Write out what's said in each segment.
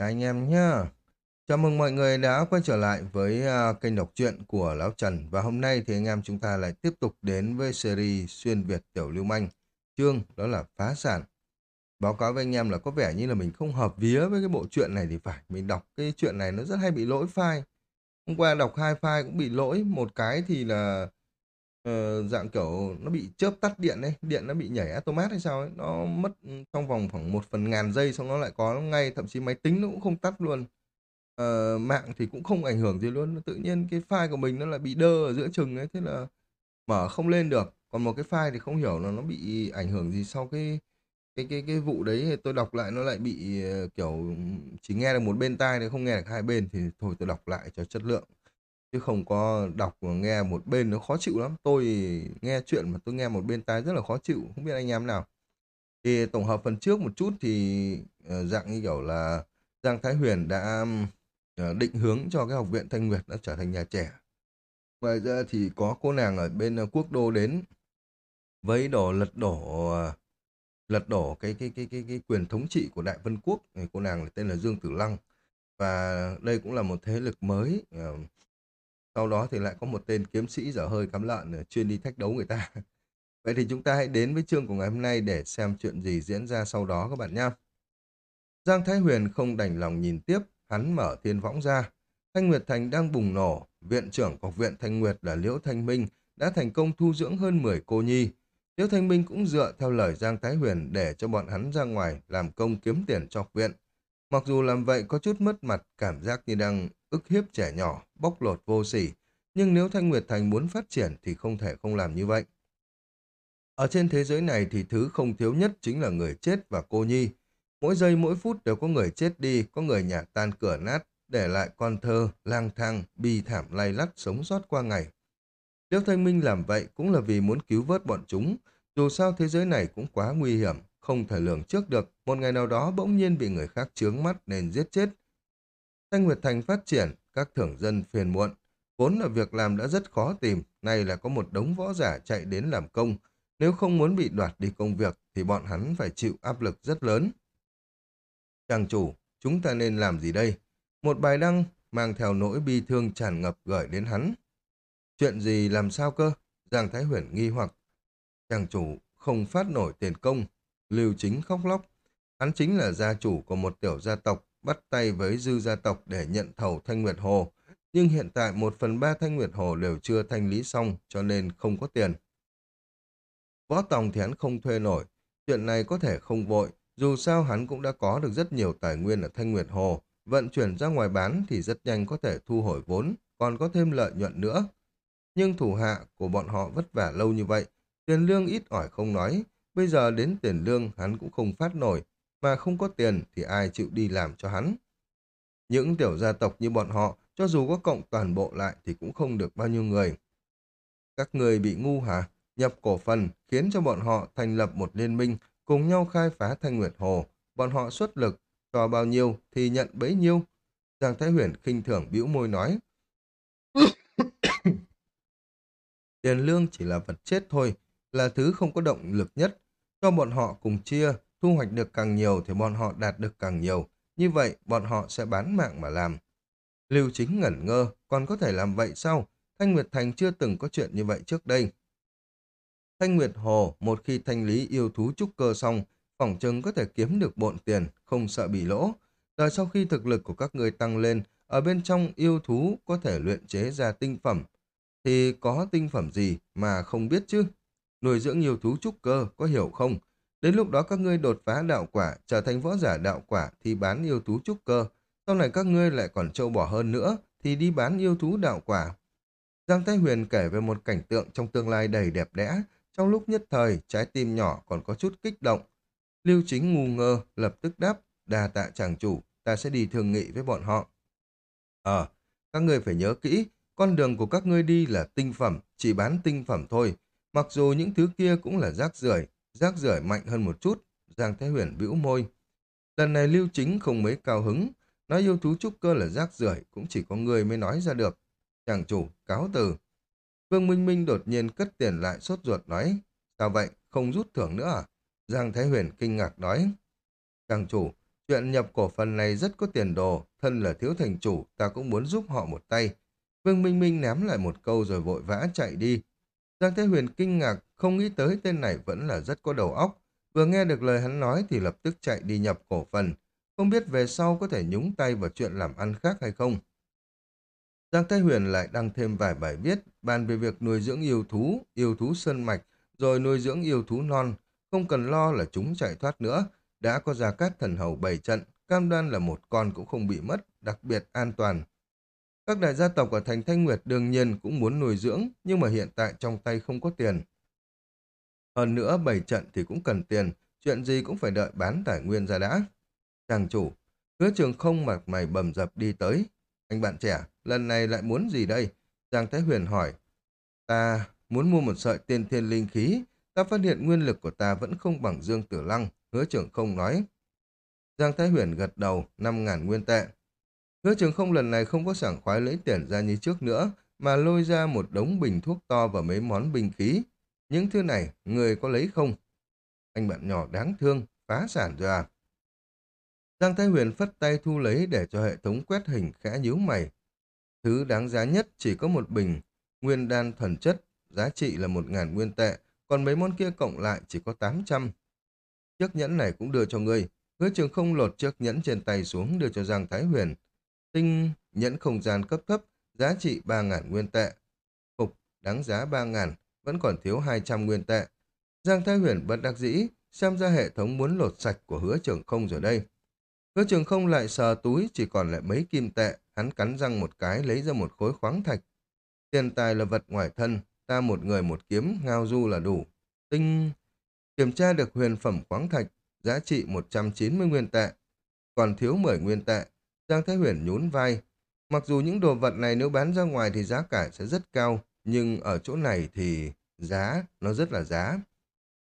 Các anh em nhé Chào mừng mọi người đã quay trở lại với uh, kênh đọc truyện của Lão Trần. Và hôm nay thì anh em chúng ta lại tiếp tục đến với series Xuyên Việt Tiểu Lưu Manh. Chương đó là phá sản. Báo cáo với anh em là có vẻ như là mình không hợp vía với cái bộ truyện này thì phải. Mình đọc cái chuyện này nó rất hay bị lỗi file. Hôm qua đọc hai file cũng bị lỗi. Một cái thì là Ờ, dạng kiểu nó bị chớp tắt điện ấy. Điện nó bị nhảy automat hay sao ấy. Nó mất trong vòng khoảng một phần ngàn giây xong nó lại có ngay. Thậm chí máy tính nó cũng không tắt luôn Ờ, mạng thì cũng không ảnh hưởng gì luôn tự nhiên cái file của mình nó lại bị đơ ở giữa chừng ấy thế là mở không lên được còn một cái file thì không hiểu là nó bị ảnh hưởng gì sau cái cái cái cái vụ đấy tôi đọc lại nó lại bị ờ, kiểu chỉ nghe được một bên tai thì không nghe được hai bên thì thôi tôi đọc lại cho chất lượng chứ không có đọc và nghe một bên nó khó chịu lắm tôi nghe chuyện mà tôi nghe một bên tai rất là khó chịu, không biết anh em nào thì tổng hợp phần trước một chút thì ờ, dạng như kiểu là Giang Thái Huyền đã ờ, định hướng cho cái học viện Thanh Nguyệt đã trở thành nhà trẻ. Ngoài ra thì có cô nàng ở bên ờ, quốc đô đến với đồ lật đổ lật đổ cái cái cái cái cái quyền thống trị của Đại Vân Quốc. Cô nàng tên là Dương Tử Lăng và đây cũng là một thế lực mới. Sau đó thì lại có một tên kiếm sĩ dở hơi cắm lợn ờ, chuyên đi thách đấu người ta. Vậy thì chúng ta hãy đến với chương của ngày hôm nay để xem chuyện gì diễn ra sau đó các bạn nhé. Giang Thái Huyền không đành lòng nhìn tiếp, hắn mở thiên võng ra. Thanh Nguyệt Thành đang bùng nổ, viện trưởng của viện Thanh Nguyệt là Liễu Thanh Minh đã thành công thu dưỡng hơn 10 cô nhi. Liễu Thanh Minh cũng dựa theo lời Giang Thái Huyền để cho bọn hắn ra ngoài làm công kiếm tiền cho viện. Mặc dù làm vậy có chút mất mặt, cảm giác như đang ức hiếp trẻ nhỏ, bóc lột vô sỉ, nhưng nếu Thanh Nguyệt Thành muốn phát triển thì không thể không làm như vậy. Ở trên thế giới này thì thứ không thiếu nhất chính là người chết và cô nhi. Mỗi giây mỗi phút đều có người chết đi, có người nhà tan cửa nát, để lại con thơ, lang thang, bi thảm lay lắt sống sót qua ngày. Liêu Thanh Minh làm vậy cũng là vì muốn cứu vớt bọn chúng. Dù sao thế giới này cũng quá nguy hiểm, không thể lường trước được. Một ngày nào đó bỗng nhiên bị người khác chướng mắt nên giết chết. Thanh Nguyệt Thành phát triển, các thưởng dân phiền muộn. Vốn là việc làm đã rất khó tìm, nay là có một đống võ giả chạy đến làm công. Nếu không muốn bị đoạt đi công việc thì bọn hắn phải chịu áp lực rất lớn. Chàng chủ, chúng ta nên làm gì đây? Một bài đăng mang theo nỗi bi thương tràn ngập gửi đến hắn. Chuyện gì làm sao cơ? Giang Thái Huyền nghi hoặc. Chàng chủ không phát nổi tiền công. Lưu chính khóc lóc. Hắn chính là gia chủ của một tiểu gia tộc, bắt tay với dư gia tộc để nhận thầu Thanh Nguyệt Hồ. Nhưng hiện tại một phần ba Thanh Nguyệt Hồ đều chưa thanh lý xong, cho nên không có tiền. Võ Tòng thì hắn không thuê nổi. Chuyện này có thể không vội, dù sao hắn cũng đã có được rất nhiều tài nguyên ở Thanh Nguyệt Hồ, vận chuyển ra ngoài bán thì rất nhanh có thể thu hồi vốn, còn có thêm lợi nhuận nữa. Nhưng thủ hạ của bọn họ vất vả lâu như vậy, tiền lương ít ỏi không nói, bây giờ đến tiền lương hắn cũng không phát nổi, mà không có tiền thì ai chịu đi làm cho hắn. Những tiểu gia tộc như bọn họ, cho dù có cộng toàn bộ lại thì cũng không được bao nhiêu người. Các người bị ngu hả? Nhập cổ phần khiến cho bọn họ thành lập một liên minh cùng nhau khai phá Thanh Nguyệt Hồ, bọn họ xuất lực, cho bao nhiêu thì nhận bấy nhiêu. Giang Thái Huyền khinh thường bĩu môi nói. Tiền lương chỉ là vật chết thôi, là thứ không có động lực nhất. Cho bọn họ cùng chia, thu hoạch được càng nhiều thì bọn họ đạt được càng nhiều. Như vậy, bọn họ sẽ bán mạng mà làm. Lưu chính ngẩn ngơ, còn có thể làm vậy sao? Thanh Nguyệt Thành chưa từng có chuyện như vậy trước đây. Thanh Nguyệt Hồ một khi thanh lý yêu thú trúc cơ xong, phỏng chừng có thể kiếm được bộn tiền, không sợ bị lỗ. Đợi sau khi thực lực của các người tăng lên, ở bên trong yêu thú có thể luyện chế ra tinh phẩm. Thì có tinh phẩm gì mà không biết chứ? Nuôi dưỡng yêu thú trúc cơ có hiểu không? Đến lúc đó các ngươi đột phá đạo quả, trở thành võ giả đạo quả thì bán yêu thú trúc cơ. Sau này các ngươi lại còn trâu bỏ hơn nữa thì đi bán yêu thú đạo quả. Giang Thái Huyền kể về một cảnh tượng trong tương lai đầy đẹp đẽ, trong lúc nhất thời, trái tim nhỏ còn có chút kích động. Lưu chính ngu ngơ, lập tức đáp, đà tạ chàng chủ, ta sẽ đi thường nghị với bọn họ. Ờ, các ngươi phải nhớ kỹ, con đường của các ngươi đi là tinh phẩm, chỉ bán tinh phẩm thôi. Mặc dù những thứ kia cũng là rác rưởi, rác rưởi mạnh hơn một chút, Giang Thái Huyền bĩu môi. Lần này Lưu Chính không mấy cao hứng, nói yêu thú trúc cơ là rác rưởi cũng chỉ có người mới nói ra được. Chàng chủ, cáo từ. Vương Minh Minh đột nhiên cất tiền lại sốt ruột nói, sao vậy, không rút thưởng nữa à? Giang Thái Huyền kinh ngạc nói, Chàng chủ, Chuyện nhập cổ phần này rất có tiền đồ, thân là thiếu thành chủ, ta cũng muốn giúp họ một tay. Vương Minh Minh ném lại một câu rồi vội vã chạy đi. Giang Thế Huyền kinh ngạc, không nghĩ tới tên này vẫn là rất có đầu óc. Vừa nghe được lời hắn nói thì lập tức chạy đi nhập cổ phần. Không biết về sau có thể nhúng tay vào chuyện làm ăn khác hay không. Giang Thế Huyền lại đăng thêm vài bài viết bàn về việc nuôi dưỡng yêu thú, yêu thú sơn mạch, rồi nuôi dưỡng yêu thú non. Không cần lo là chúng chạy thoát nữa. Đã có gia cát thần hầu bảy trận, cam đoan là một con cũng không bị mất, đặc biệt an toàn. Các đại gia tộc ở thành Thanh Nguyệt đương nhiên cũng muốn nuôi dưỡng, nhưng mà hiện tại trong tay không có tiền. Hơn nữa, bảy trận thì cũng cần tiền, chuyện gì cũng phải đợi bán tài nguyên ra đã. Chàng chủ, hứa trường không mặt mày bầm dập đi tới. Anh bạn trẻ, lần này lại muốn gì đây? Giang Thái Huyền hỏi. Ta muốn mua một sợi tiên thiên linh khí, ta phát hiện nguyên lực của ta vẫn không bằng Dương Tử Lăng, hứa trưởng không nói. Giang Thái Huyền gật đầu, 5.000 nguyên tệ. Hứa trường không lần này không có sảng khoái lấy tiền ra như trước nữa, mà lôi ra một đống bình thuốc to và mấy món binh khí. Những thứ này, người có lấy không? Anh bạn nhỏ đáng thương, phá sản rồi à? Giang Thái Huyền phất tay thu lấy để cho hệ thống quét hình khẽ nhíu mày. Thứ đáng giá nhất chỉ có một bình, nguyên đan thần chất, giá trị là một ngàn nguyên tệ, còn mấy món kia cộng lại chỉ có 800. Chiếc nhẫn này cũng đưa cho ngươi. Hứa trường không lột chiếc nhẫn trên tay xuống đưa cho Giang Thái Huyền. Tinh nhẫn không gian cấp thấp, giá trị 3.000 nguyên tệ. Phục, đáng giá 3.000, vẫn còn thiếu 200 nguyên tệ. Giang Thái Huyền bất đắc dĩ, xem ra hệ thống muốn lột sạch của hứa trường không rồi đây. Hứa trường không lại sờ túi, chỉ còn lại mấy kim tệ, hắn cắn răng một cái lấy ra một khối khoáng thạch. Tiền tài là vật ngoài thân, ta một người một kiếm, ngao du là đủ. Tinh... Kiểm tra được huyền phẩm khoáng thạch, giá trị 190 nguyên tệ. Còn thiếu 10 nguyên tệ, Giang Thái Huyền nhún vai. Mặc dù những đồ vật này nếu bán ra ngoài thì giá cả sẽ rất cao, nhưng ở chỗ này thì giá, nó rất là giá.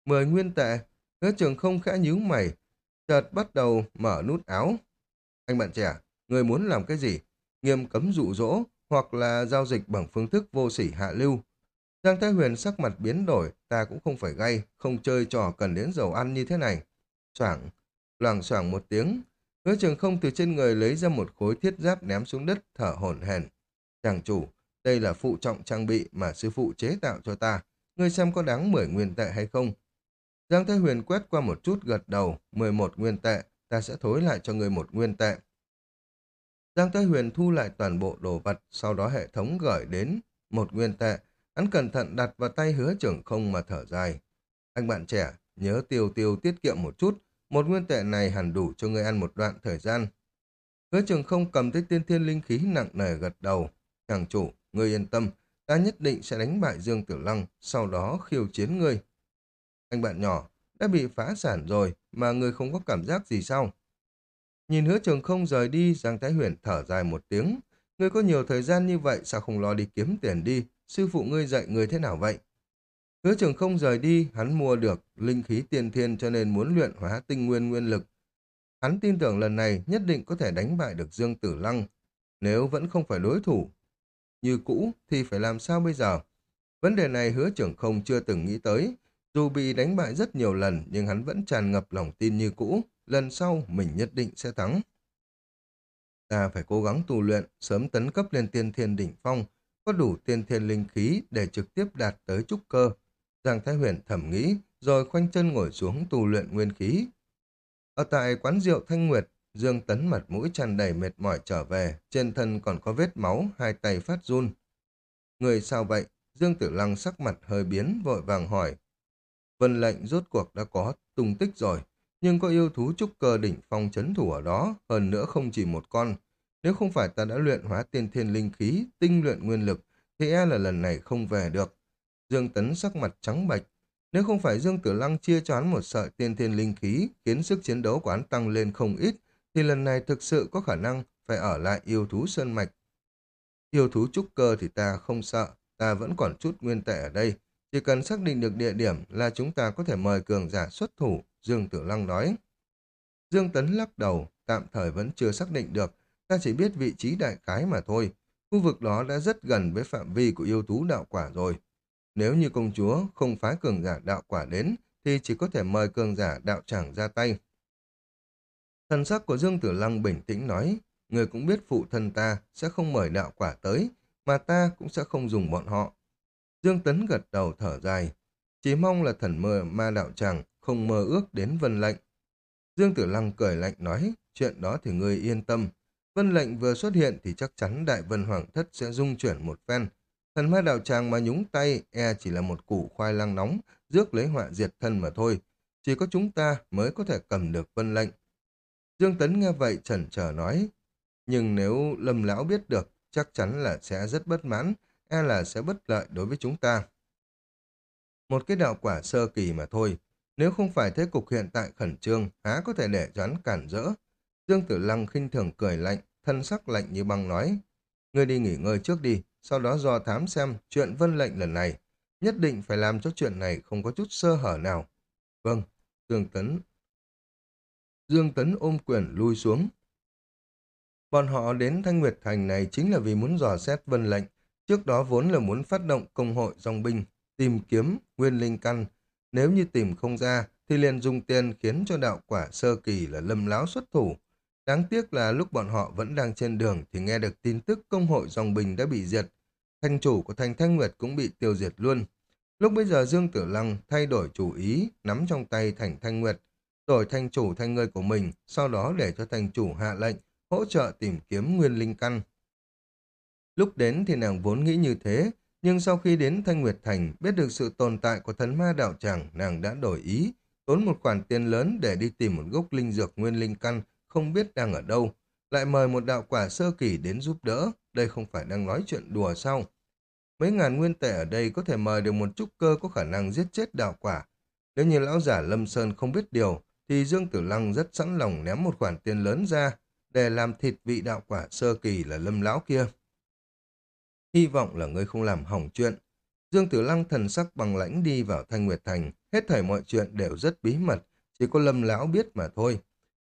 10 nguyên tệ, hứa trường không khẽ nhíu mày, chợt bắt đầu mở nút áo. Anh bạn trẻ, người muốn làm cái gì? Nghiêm cấm dụ dỗ, hoặc là giao dịch bằng phương thức vô sỉ hạ lưu. Giang Thái Huyền sắc mặt biến đổi, ta cũng không phải gay, không chơi trò cần đến dầu ăn như thế này. Soảng, loảng xoảng một tiếng, hứa trường không từ trên người lấy ra một khối thiết giáp ném xuống đất, thở hổn hển. Chàng chủ, đây là phụ trọng trang bị mà sư phụ chế tạo cho ta, ngươi xem có đáng 10 nguyên tệ hay không? Giang Thái Huyền quét qua một chút gật đầu, 11 nguyên tệ, ta sẽ thối lại cho người một nguyên tệ. Giang Thái Huyền thu lại toàn bộ đồ vật, sau đó hệ thống gửi đến một nguyên tệ. Hắn cẩn thận đặt vào tay hứa trưởng không mà thở dài. Anh bạn trẻ, nhớ tiêu tiêu tiết kiệm một chút, một nguyên tệ này hẳn đủ cho ngươi ăn một đoạn thời gian. Hứa Trường không cầm tới tiên thiên linh khí nặng nề gật đầu. Chàng chủ, ngươi yên tâm, ta nhất định sẽ đánh bại Dương Tử Lăng, sau đó khiêu chiến ngươi. Anh bạn nhỏ, đã bị phá sản rồi, mà người không có cảm giác gì sao? Nhìn hứa trường không rời đi, Giang Thái Huyền thở dài một tiếng. Ngươi có nhiều thời gian như vậy, sao không lo đi kiếm tiền đi? Sư phụ ngươi dạy ngươi thế nào vậy? Hứa trường không rời đi, hắn mua được linh khí tiên thiên cho nên muốn luyện hóa tinh nguyên nguyên lực. Hắn tin tưởng lần này nhất định có thể đánh bại được Dương Tử Lăng. Nếu vẫn không phải đối thủ như cũ thì phải làm sao bây giờ? Vấn đề này hứa trưởng không chưa từng nghĩ tới. Dù bị đánh bại rất nhiều lần nhưng hắn vẫn tràn ngập lòng tin như cũ. Lần sau mình nhất định sẽ thắng. Ta phải cố gắng tu luyện, sớm tấn cấp lên tiên thiên đỉnh phong, có đủ tiên thiên linh khí để trực tiếp đạt tới trúc cơ. Giang Thái Huyền thẩm nghĩ, rồi khoanh chân ngồi xuống tu luyện nguyên khí. Ở tại quán rượu Thanh Nguyệt, Dương Tấn mặt mũi tràn đầy mệt mỏi trở về, trên thân còn có vết máu, hai tay phát run. Người sao vậy? Dương Tử Lăng sắc mặt hơi biến, vội vàng hỏi. Vân lệnh rốt cuộc đã có tung tích rồi, nhưng có yêu thú trúc cơ đỉnh phong chấn thủ ở đó, hơn nữa không chỉ một con. Nếu không phải ta đã luyện hóa tiên thiên linh khí, tinh luyện nguyên lực, thì e là lần này không về được. Dương Tấn sắc mặt trắng bệch. Nếu không phải Dương Tử Lăng chia cho hắn một sợi tiên thiên linh khí, khiến sức chiến đấu của hắn tăng lên không ít, thì lần này thực sự có khả năng phải ở lại yêu thú sơn mạch. Yêu thú trúc cơ thì ta không sợ, ta vẫn còn chút nguyên tệ ở đây. Chỉ cần xác định được địa điểm là chúng ta có thể mời cường giả xuất thủ, Dương Tử Lăng nói. Dương Tấn lắc đầu, tạm thời vẫn chưa xác định được, ta chỉ biết vị trí đại khái mà thôi. Khu vực đó đã rất gần với phạm vi của yêu thú đạo quả rồi. Nếu như công chúa không phái cường giả đạo quả đến, thì chỉ có thể mời cường giả đạo tràng ra tay. Thần sắc của Dương Tử Lăng bình tĩnh nói, người cũng biết phụ thân ta sẽ không mời đạo quả tới, mà ta cũng sẽ không dùng bọn họ. Dương Tấn gật đầu thở dài, chỉ mong là thần mơ ma đạo tràng không mơ ước đến vân lệnh. Dương Tử Lăng cười lạnh nói, chuyện đó thì người yên tâm. Vân lệnh vừa xuất hiện thì chắc chắn Đại Vân Hoàng Thất sẽ dung chuyển một phen. Thần ma đạo tràng mà nhúng tay e chỉ là một củ khoai lang nóng, rước lấy họa diệt thân mà thôi. Chỉ có chúng ta mới có thể cầm được vân lệnh. Dương Tấn nghe vậy chần chờ nói, nhưng nếu Lâm Lão biết được, chắc chắn là sẽ rất bất mãn, e là sẽ bất lợi đối với chúng ta. Một cái đạo quả sơ kỳ mà thôi, nếu không phải thế cục hiện tại khẩn trương, há có thể để cho hắn cản rỡ. Dương Tử Lăng khinh thường cười lạnh, thân sắc lạnh như băng nói, ngươi đi nghỉ ngơi trước đi, sau đó dò thám xem chuyện vân lệnh lần này, nhất định phải làm cho chuyện này không có chút sơ hở nào. Vâng, Dương Tấn. Dương Tấn ôm quyền lui xuống. Bọn họ đến Thanh Nguyệt Thành này chính là vì muốn dò xét vân lệnh, trước đó vốn là muốn phát động công hội dòng binh, tìm kiếm nguyên linh căn. Nếu như tìm không ra, thì liền dùng tiền khiến cho đạo quả sơ kỳ là lâm láo xuất thủ. Đáng tiếc là lúc bọn họ vẫn đang trên đường thì nghe được tin tức công hội dòng bình đã bị diệt. thanh chủ của thành Thanh Nguyệt cũng bị tiêu diệt luôn. Lúc bây giờ Dương Tử Lăng thay đổi chủ ý, nắm trong tay thành Thanh Nguyệt, đổi thanh chủ thành người của mình, sau đó để cho thành chủ hạ lệnh, hỗ trợ tìm kiếm nguyên linh căn. Lúc đến thì nàng vốn nghĩ như thế, nhưng sau khi đến Thanh Nguyệt Thành, biết được sự tồn tại của thần ma đạo tràng, nàng đã đổi ý, tốn một khoản tiền lớn để đi tìm một gốc linh dược nguyên linh căn, không biết đang ở đâu. Lại mời một đạo quả sơ kỳ đến giúp đỡ, đây không phải đang nói chuyện đùa sao. Mấy ngàn nguyên tệ ở đây có thể mời được một trúc cơ có khả năng giết chết đạo quả. Nếu như lão giả Lâm Sơn không biết điều, thì Dương Tử Lăng rất sẵn lòng ném một khoản tiền lớn ra để làm thịt vị đạo quả sơ kỳ là Lâm Lão kia. Hy vọng là ngươi không làm hỏng chuyện. Dương Tử Lăng thần sắc bằng lãnh đi vào Thanh Nguyệt Thành, hết thảy mọi chuyện đều rất bí mật, chỉ có Lâm Lão biết mà thôi.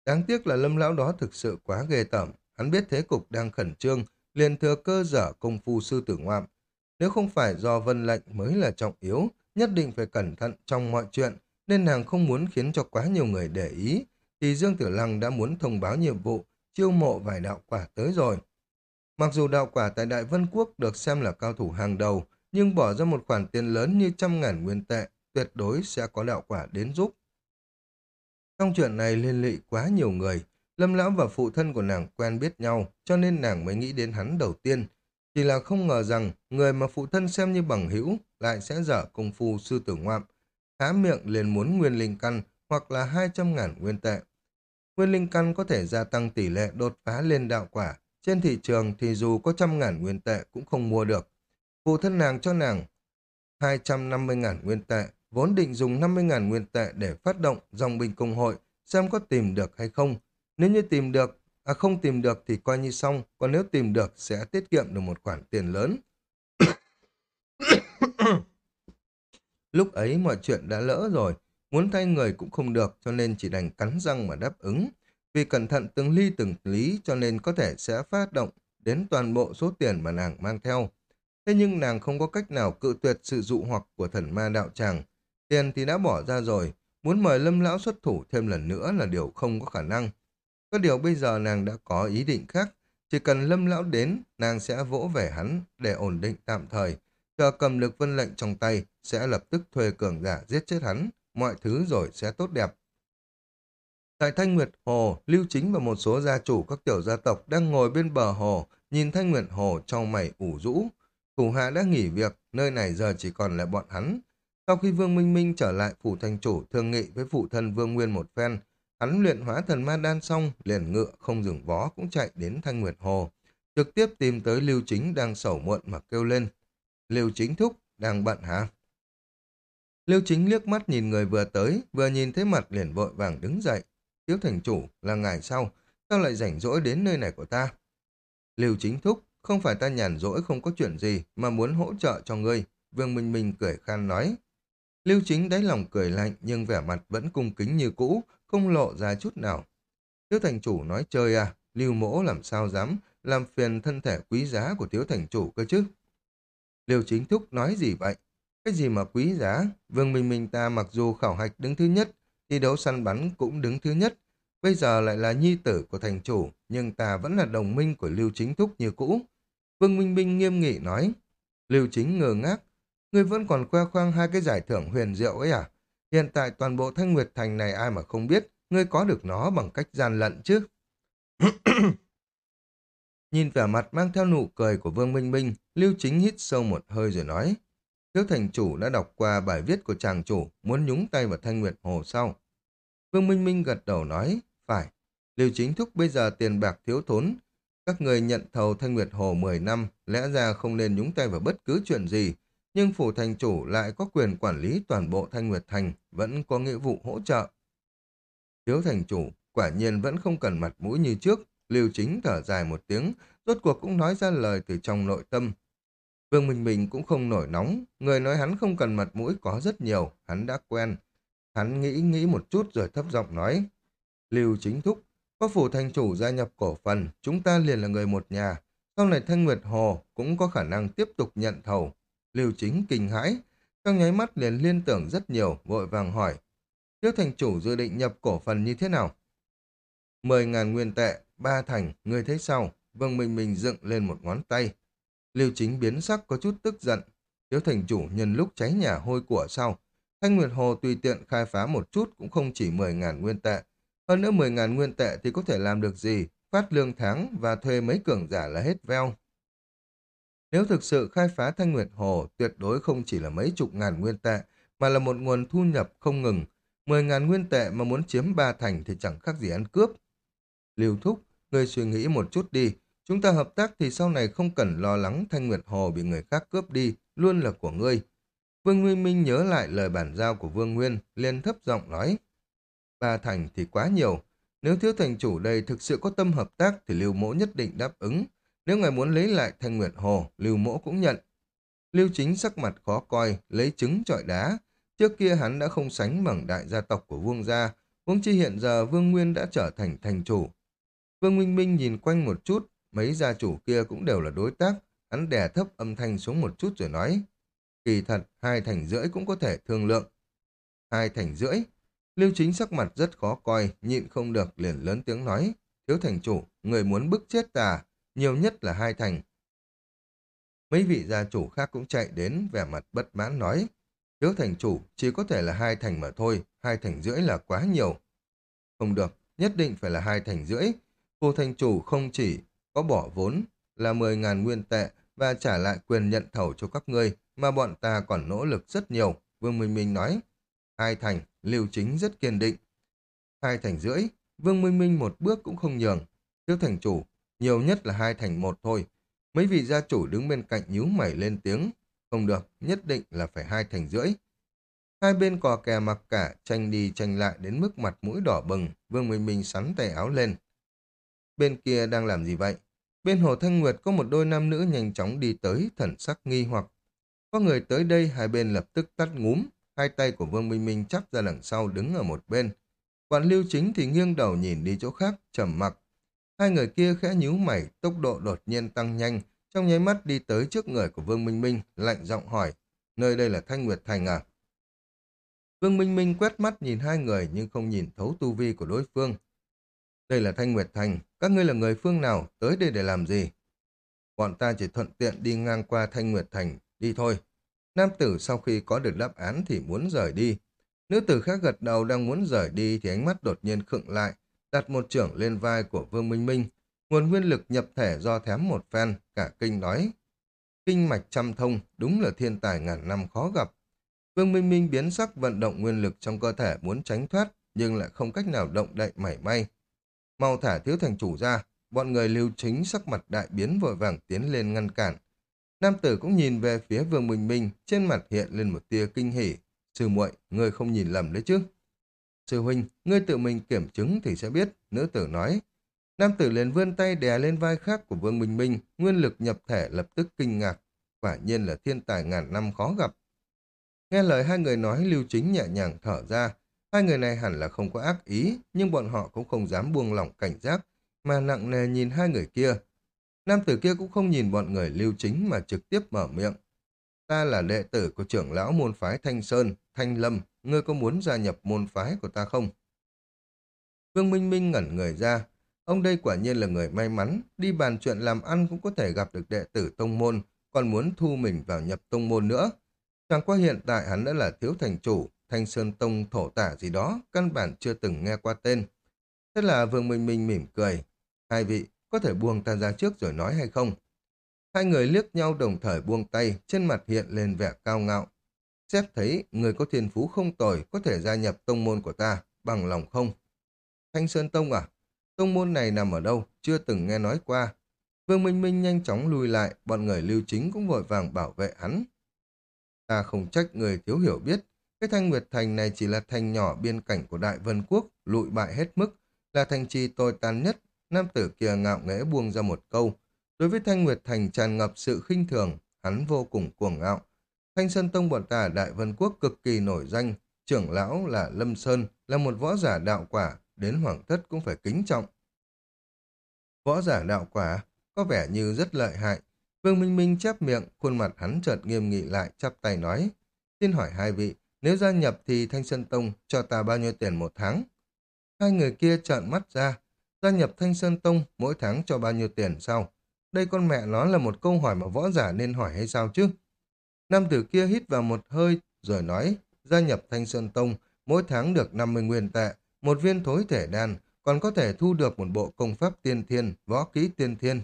Đáng tiếc là Lâm Lão đó thực sự quá ghê tởm, hắn biết thế cục đang khẩn trương, liền thừa cơ dở công phu sư tử ngoạm. Nếu không phải do vân lệnh mới là trọng yếu, nhất định phải cẩn thận trong mọi chuyện, nên nàng không muốn khiến cho quá nhiều người để ý, thì Dương Tử Lăng đã muốn thông báo nhiệm vụ, chiêu mộ vài đạo quả tới rồi. Mặc dù đạo quả tại Đại Vân Quốc được xem là cao thủ hàng đầu, nhưng bỏ ra một khoản tiền lớn như trăm ngàn nguyên tệ, tuyệt đối sẽ có đạo quả đến giúp. Trong chuyện này liên lụy quá nhiều người, Lâm Lão và phụ thân của nàng quen biết nhau, cho nên nàng mới nghĩ đến hắn đầu tiên. Chỉ là không ngờ rằng người mà phụ thân xem như bằng hữu lại sẽ dở công phu sư tử ngoạm, há miệng liền muốn nguyên linh căn hoặc là 200 ngàn nguyên tệ. Nguyên linh căn có thể gia tăng tỷ lệ đột phá lên đạo quả, trên thị trường thì dù có trăm ngàn nguyên tệ cũng không mua được. Phụ thân nàng cho nàng 250 ngàn nguyên tệ, vốn định dùng 50 ngàn nguyên tệ để phát động dòng binh công hội, xem có tìm được hay không. Nếu như tìm được, à không tìm được thì coi như xong, còn nếu tìm được sẽ tiết kiệm được một khoản tiền lớn. Lúc ấy mọi chuyện đã lỡ rồi, muốn thay người cũng không được cho nên chỉ đành cắn răng mà đáp ứng. Vì cẩn thận từng ly từng lý cho nên có thể sẽ phát động đến toàn bộ số tiền mà nàng mang theo. Thế nhưng nàng không có cách nào cự tuyệt sự dụ hoặc của thần ma đạo tràng. Tiền thì đã bỏ ra rồi, muốn mời lâm lão xuất thủ thêm lần nữa là điều không có khả năng. Có điều bây giờ nàng đã có ý định khác, chỉ cần lâm lão đến, nàng sẽ vỗ về hắn để ổn định tạm thời. Chờ cầm được vân lệnh trong tay, sẽ lập tức thuê cường giả giết chết hắn, mọi thứ rồi sẽ tốt đẹp. Tại Thanh Nguyệt Hồ, Lưu Chính và một số gia chủ các tiểu gia tộc đang ngồi bên bờ hồ, nhìn Thanh Nguyệt Hồ trong mày ủ rũ. Thủ hạ đã nghỉ việc, nơi này giờ chỉ còn lại bọn hắn. Sau khi Vương Minh Minh trở lại phủ thành chủ thương nghị với phụ thân Vương Nguyên một phen, hắn luyện hóa thần ma đan xong, liền ngựa không dừng vó cũng chạy đến Thanh Nguyệt Hồ. Trực tiếp tìm tới Lưu Chính đang sầu muộn mà kêu lên. Lưu Chính thúc, đang bận hả? Lưu Chính liếc mắt nhìn người vừa tới, vừa nhìn thấy mặt liền vội vàng đứng dậy. Tiếu thành chủ là ngài sao? Sao lại rảnh rỗi đến nơi này của ta? Lưu chính thúc, không phải ta nhàn rỗi không có chuyện gì mà muốn hỗ trợ cho ngươi. Vương Minh Minh cười khan nói. Lưu chính đáy lòng cười lạnh nhưng vẻ mặt vẫn cung kính như cũ, không lộ ra chút nào. Tiếu thành chủ nói chơi à, Lưu mỗ làm sao dám làm phiền thân thể quý giá của Tiếu thành chủ cơ chứ? Lưu chính thúc nói gì vậy? Cái gì mà quý giá? Vương Minh Minh ta mặc dù khảo hạch đứng thứ nhất, thi đấu săn bắn cũng đứng thứ nhất. bây giờ lại là nhi tử của thành chủ, nhưng ta vẫn là đồng minh của Lưu Chính Thúc như cũ. Vương Minh Minh nghiêm nghị nói, Lưu Chính ngờ ngác, ngươi vẫn còn khoe khoang hai cái giải thưởng huyền diệu ấy à? Hiện tại toàn bộ Thanh Nguyệt Thành này ai mà không biết, ngươi có được nó bằng cách gian lận chứ? Nhìn vẻ mặt mang theo nụ cười của Vương Minh Minh, Lưu Chính hít sâu một hơi rồi nói, Thiếu thành chủ đã đọc qua bài viết của chàng chủ, muốn nhúng tay vào Thanh Nguyệt Hồ sau. Vương Minh Minh gật đầu nói, phải, Lưu Chính Thúc bây giờ tiền bạc thiếu thốn, các người nhận thầu Thanh Nguyệt Hồ 10 năm, lẽ ra không nên nhúng tay vào bất cứ chuyện gì, nhưng phủ thành chủ lại có quyền quản lý toàn bộ Thanh Nguyệt Thành, vẫn có nghĩa vụ hỗ trợ. Thiếu thành chủ, quả nhiên vẫn không cần mặt mũi như trước, Lưu Chính thở dài một tiếng, rốt cuộc cũng nói ra lời từ trong nội tâm. Vương Minh Bình cũng không nổi nóng, người nói hắn không cần mặt mũi có rất nhiều, hắn đã quen. Hắn nghĩ nghĩ một chút rồi thấp giọng nói. Lưu Chính Thúc, có phủ thành chủ gia nhập cổ phần, chúng ta liền là người một nhà. Sau này Thanh Nguyệt Hồ cũng có khả năng tiếp tục nhận thầu. Lưu Chính kinh hãi, trong nháy mắt liền liên tưởng rất nhiều, vội vàng hỏi. Thiếu thành chủ dự định nhập cổ phần như thế nào? Mười ngàn nguyên tệ, ba thành, người thấy sao? Vương Minh Minh dựng lên một ngón tay. Lưu Chính biến sắc có chút tức giận. Thiếu thành chủ nhân lúc cháy nhà hôi của sau. Thanh Nguyệt Hồ tùy tiện khai phá một chút cũng không chỉ mười ngàn nguyên tệ. Hơn nữa mười ngàn nguyên tệ thì có thể làm được gì? Phát lương tháng và thuê mấy cường giả là hết veo. Nếu thực sự khai phá Thanh Nguyệt Hồ, tuyệt đối không chỉ là mấy chục ngàn nguyên tệ, mà là một nguồn thu nhập không ngừng. Mười ngàn nguyên tệ mà muốn chiếm ba thành thì chẳng khác gì ăn cướp. Lưu Thúc, ngươi suy nghĩ một chút đi. Chúng ta hợp tác thì sau này không cần lo lắng Thanh Nguyệt Hồ bị người khác cướp đi, luôn là của ngươi. Vương Nguyên Minh nhớ lại lời bản giao của Vương Nguyên, liền thấp giọng nói. Ba thành thì quá nhiều. Nếu thiếu thành chủ đây thực sự có tâm hợp tác thì Lưu Mỗ nhất định đáp ứng. Nếu ngài muốn lấy lại Thanh Nguyệt Hồ, Lưu Mỗ cũng nhận. Lưu Chính sắc mặt khó coi, lấy trứng trọi đá. Trước kia hắn đã không sánh bằng đại gia tộc của Vương gia, Vương chi hiện giờ Vương Nguyên đã trở thành thành chủ. Vương Minh Minh nhìn quanh một chút, mấy gia chủ kia cũng đều là đối tác, hắn đè thấp âm thanh xuống một chút rồi nói. Kỳ thật, hai thành rưỡi cũng có thể thương lượng. Hai thành rưỡi? Lưu Chính sắc mặt rất khó coi, nhịn không được liền lớn tiếng nói. Thiếu thành chủ, người muốn bức chết ta, nhiều nhất là hai thành. Mấy vị gia chủ khác cũng chạy đến, vẻ mặt bất mãn nói. Thiếu thành chủ, chỉ có thể là hai thành mà thôi, hai thành rưỡi là quá nhiều. Không được, nhất định phải là hai thành rưỡi. Cô thành chủ không chỉ có bỏ vốn là 10.000 nguyên tệ và trả lại quyền nhận thầu cho các ngươi, mà bọn ta còn nỗ lực rất nhiều, Vương Minh Minh nói. Hai thành, Lưu Chính rất kiên định. Hai thành rưỡi, Vương Minh Minh một bước cũng không nhường. Thiếu thành chủ, nhiều nhất là hai thành một thôi. Mấy vị gia chủ đứng bên cạnh nhíu mày lên tiếng. Không được, nhất định là phải hai thành rưỡi. Hai bên cò kè mặc cả, tranh đi tranh lại đến mức mặt mũi đỏ bừng, Vương Minh Minh sắn tay áo lên. Bên kia đang làm gì vậy? Bên hồ Thanh Nguyệt có một đôi nam nữ nhanh chóng đi tới, thần sắc nghi hoặc. Có người tới đây, hai bên lập tức tắt ngúm, hai tay của Vương Minh Minh chắp ra đằng sau đứng ở một bên. Quản lưu chính thì nghiêng đầu nhìn đi chỗ khác, trầm mặc. Hai người kia khẽ nhíu mày, tốc độ đột nhiên tăng nhanh, trong nháy mắt đi tới trước người của Vương Minh Minh, lạnh giọng hỏi, nơi đây là Thanh Nguyệt Thành à? Vương Minh Minh quét mắt nhìn hai người nhưng không nhìn thấu tu vi của đối phương. Đây là Thanh Nguyệt Thành, các ngươi là người phương nào, tới đây để làm gì? Bọn ta chỉ thuận tiện đi ngang qua Thanh Nguyệt Thành, đi thôi. Nam tử sau khi có được đáp án thì muốn rời đi. Nữ tử khác gật đầu đang muốn rời đi thì ánh mắt đột nhiên khựng lại, đặt một trưởng lên vai của Vương Minh Minh. Nguồn nguyên lực nhập thể do thém một phen, cả kinh nói. Kinh mạch trăm thông, đúng là thiên tài ngàn năm khó gặp. Vương Minh Minh biến sắc vận động nguyên lực trong cơ thể muốn tránh thoát, nhưng lại không cách nào động đậy mảy may. Mau thả thiếu thành chủ ra, bọn người lưu chính sắc mặt đại biến vội vàng tiến lên ngăn cản. Nam tử cũng nhìn về phía Vương Minh Minh, trên mặt hiện lên một tia kinh hỉ. Sư muội, người không nhìn lầm đấy chứ? Sư huynh, ngươi tự mình kiểm chứng thì sẽ biết, nữ tử nói. Nam tử liền vươn tay đè lên vai khác của Vương Minh Minh, nguyên lực nhập thể lập tức kinh ngạc. Quả nhiên là thiên tài ngàn năm khó gặp. Nghe lời hai người nói lưu chính nhẹ nhàng thở ra, hai người này hẳn là không có ác ý, nhưng bọn họ cũng không dám buông lỏng cảnh giác, mà nặng nề nhìn hai người kia. Nam tử kia cũng không nhìn bọn người lưu chính mà trực tiếp mở miệng. Ta là đệ tử của trưởng lão môn phái Thanh Sơn, Thanh Lâm, ngươi có muốn gia nhập môn phái của ta không? Vương Minh Minh ngẩn người ra. Ông đây quả nhiên là người may mắn, đi bàn chuyện làm ăn cũng có thể gặp được đệ tử tông môn, còn muốn thu mình vào nhập tông môn nữa. Chẳng qua hiện tại hắn đã là thiếu thành chủ, thanh sơn tông thổ tả gì đó, căn bản chưa từng nghe qua tên. Thế là Vương Minh Minh mỉm cười. Hai vị, có thể buông ta ra trước rồi nói hay không? Hai người liếc nhau đồng thời buông tay, trên mặt hiện lên vẻ cao ngạo xếp thấy người có thiên phú không tồi có thể gia nhập tông môn của ta, bằng lòng không? Thanh Sơn Tông à? Tông môn này nằm ở đâu? Chưa từng nghe nói qua. Vương Minh Minh nhanh chóng lùi lại, bọn người lưu chính cũng vội vàng bảo vệ hắn. Ta không trách người thiếu hiểu biết, cái thanh Nguyệt Thành này chỉ là thành nhỏ biên cảnh của Đại Vân Quốc, lụi bại hết mức, là thành trì tồi tàn nhất. Nam tử kia ngạo nghễ buông ra một câu. Đối với Thanh Nguyệt Thành tràn ngập sự khinh thường, hắn vô cùng cuồng ngạo. Thanh Sơn Tông bọn ta Đại Vân Quốc cực kỳ nổi danh, trưởng lão là Lâm Sơn, là một võ giả đạo quả, đến hoàng thất cũng phải kính trọng. Võ giả đạo quả, có vẻ như rất lợi hại. Vương Minh Minh chép miệng, khuôn mặt hắn chợt nghiêm nghị lại, chắp tay nói. Xin hỏi hai vị, nếu gia nhập thì Thanh Sơn Tông cho ta bao nhiêu tiền một tháng? Hai người kia trợn mắt ra. Gia nhập Thanh Sơn Tông mỗi tháng cho bao nhiêu tiền sao? Đây con mẹ nó là một câu hỏi mà võ giả nên hỏi hay sao chứ? Nam tử kia hít vào một hơi rồi nói gia nhập Thanh Sơn Tông mỗi tháng được 50 nguyên tệ, một viên thối thể đan, còn có thể thu được một bộ công pháp tiên thiên, võ kỹ tiên thiên.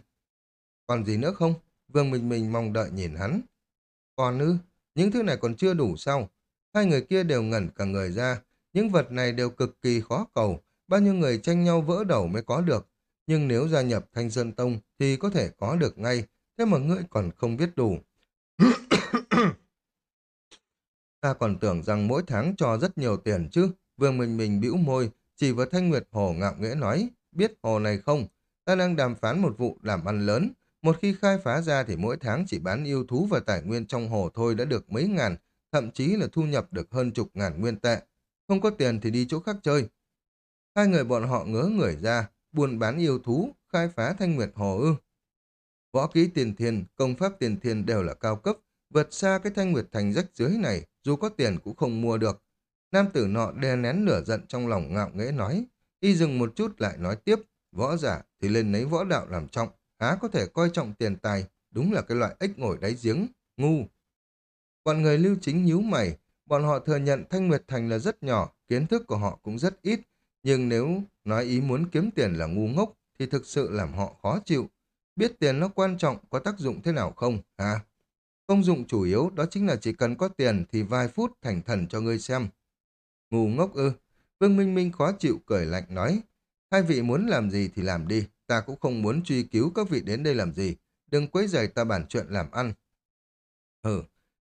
Còn gì nữa không? Vương Minh Minh mong đợi nhìn hắn. Còn ư, những thứ này còn chưa đủ sao? Hai người kia đều ngẩn cả người ra. Những vật này đều cực kỳ khó cầu, bao nhiêu người tranh nhau vỡ đầu mới có được. Nhưng nếu gia nhập Thanh Sơn Tông thì có thể có được ngay, thế mà ngươi còn không biết đủ. Ta còn tưởng rằng mỗi tháng cho rất nhiều tiền chứ. Vương Minh Minh bĩu môi, chỉ vào Thanh Nguyệt Hồ ngạo nghễ nói, biết hồ này không? Ta đang đàm phán một vụ làm ăn lớn. Một khi khai phá ra thì mỗi tháng chỉ bán yêu thú và tài nguyên trong hồ thôi đã được mấy ngàn, thậm chí là thu nhập được hơn chục ngàn nguyên tệ. Không có tiền thì đi chỗ khác chơi. Hai người bọn họ ngớ người ra, buôn bán yêu thú, khai phá Thanh Nguyệt Hồ ư. Võ kỹ tiền thiên, công pháp tiền thiên đều là cao cấp, vượt xa cái Thanh Nguyệt Thành rách dưới này, dù có tiền cũng không mua được. Nam tử nọ đè nén lửa giận trong lòng ngạo nghễ nói, y dừng một chút lại nói tiếp, võ giả thì lên lấy võ đạo làm trọng, há có thể coi trọng tiền tài, đúng là cái loại ếch ngồi đáy giếng, ngu. Bọn người lưu chính nhíu mày, bọn họ thừa nhận Thanh Nguyệt Thành là rất nhỏ, kiến thức của họ cũng rất ít, nhưng nếu nói ý muốn kiếm tiền là ngu ngốc thì thực sự làm họ khó chịu. Biết tiền nó quan trọng có tác dụng thế nào không, à? Công dụng chủ yếu đó chính là chỉ cần có tiền thì vài phút thành thần cho ngươi xem. Ngu ngốc ư. Vương Minh Minh khó chịu cười lạnh nói. Hai vị muốn làm gì thì làm đi. Ta cũng không muốn truy cứu các vị đến đây làm gì. Đừng quấy rầy ta bản chuyện làm ăn. Ừ,